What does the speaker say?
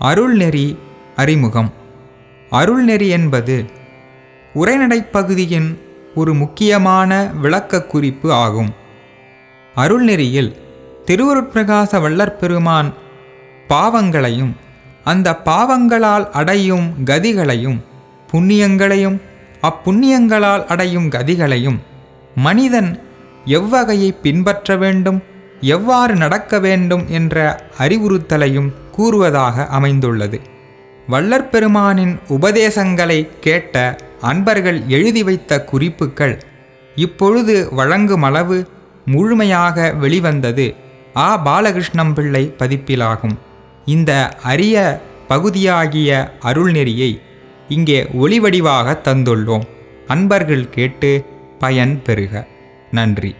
அருள்நெறி அறிமுகம். அருள்நெறி என்பது உரைநடைப் பகுதியின் ஒரு முக்கியமான விளக்க குறிப்பு ஆகும். அருள்நெறியில் திருவருட்பிரகாச வல்லற்பெருமான் பாவங்களையும் அந்த பாவங்களால் அடையும் கதிகளையும் புண்ணியங்களையும் அப்புண்ணியங்களால் அடையும் கதிகளையும் மனிதன் எவ்வகையை பின்பற்ற வேண்டும் எவ்வாறு நடக்க வேண்டும் என்ற அறிவுறுத்தலையும் கூறுவதாக அமைந்துள்ளது. வள்ளற்பெருமானின் உபதேசங்களை கேட்ட அன்பர்கள் எழுதி வைத்த குறிப்புகள் இப்பொழுது வழங்குமளவு முழுமையாக வெளிவந்தது. ஆ. பாலகிருஷ்ணம் பிள்ளை பதிப்பிலாகும். இந்த அரிய பகுதியாகிய அருள்நெறியை இங்கே ஒளிவடிவாக தந்துள்ளோம். அன்பர்கள் கேட்டு பயன் பெறுக. நன்றி.